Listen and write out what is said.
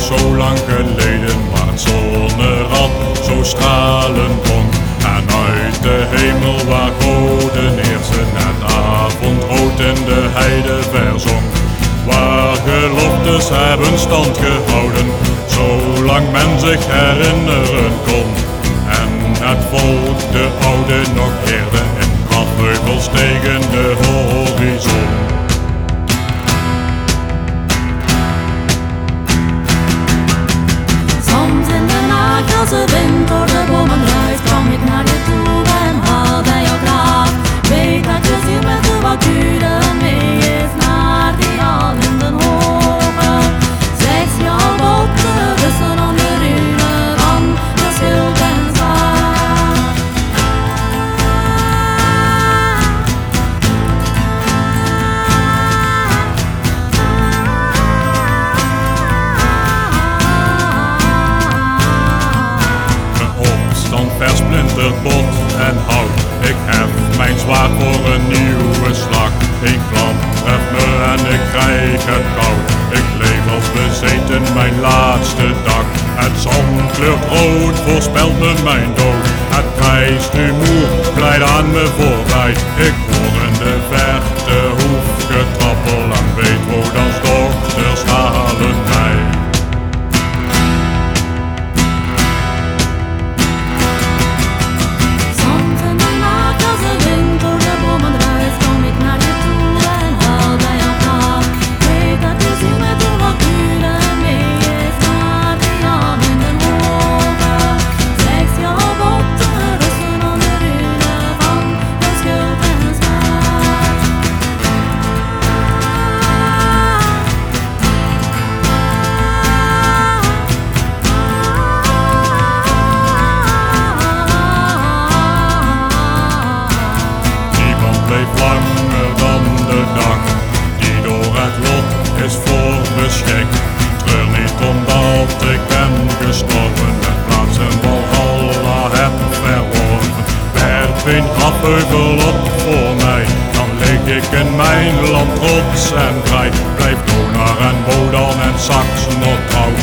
zo lang geleden waar het zonnerad zo stralend blonk. En uit de hemel waar goden eersten het avondrood in de heide verzonk. Waar geloftes hebben stand gehouden, zolang men zich herinneren kon. En het volk de oude nog heerde in grafheuvels tegen de horizon. possible versplinterd bot en hout. Ik hef mijn zwaard voor een nieuwe slag. Ik vlam treft me en ik krijg het koud. Ik leef als bezeten mijn laatste dag. Het zon rood voorspelt mijn dood. Het krijst nu moe, aan me voorbij. Ik hoor in de verte Langer dan de dag die door het lot is voorbeschikt. Treur niet omdat ik ben gestorven en plaats in Valhalla heb verworven. Werp een grafheuvel op voor mij, dan leek ik in mijn land trots en vrij. Blijf Donar en Wodan en Sax nog trouw